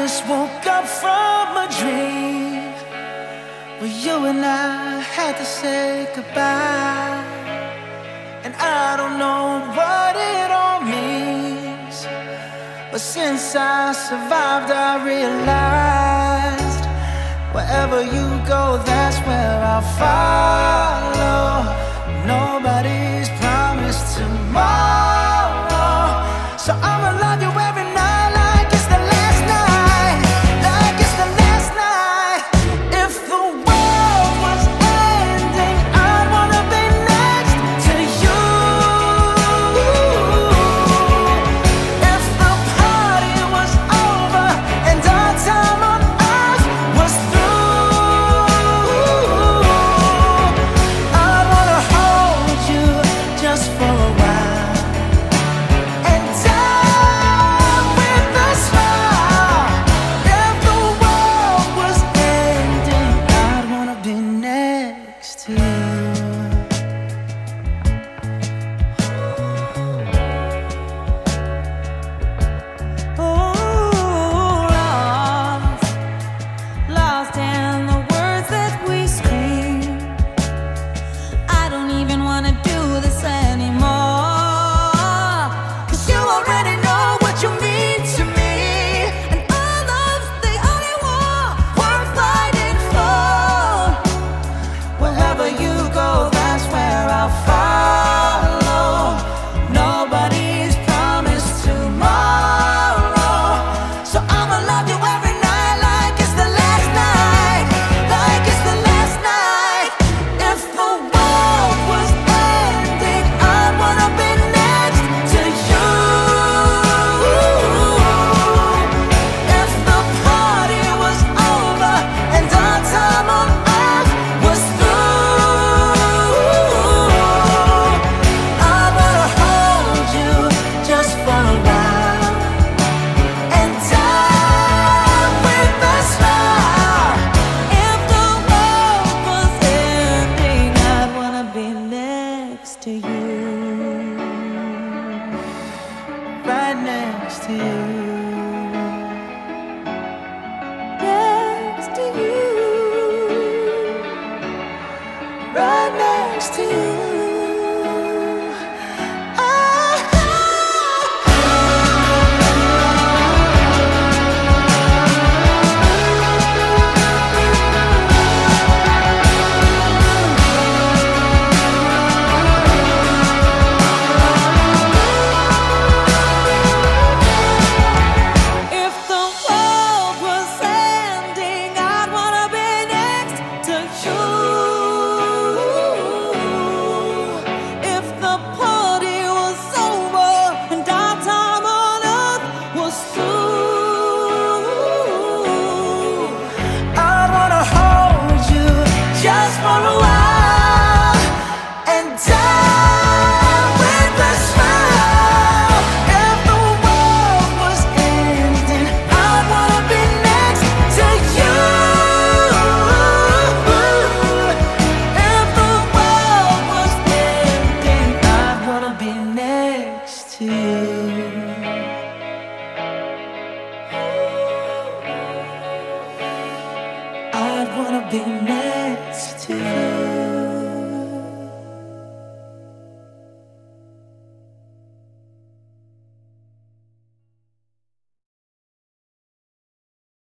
just woke up from a dream where you and I had to say goodbye. And I don't know what it all means, but since I survived, I realized wherever you go, that's where I. next to you. Next to you. Right next to you. be next to you.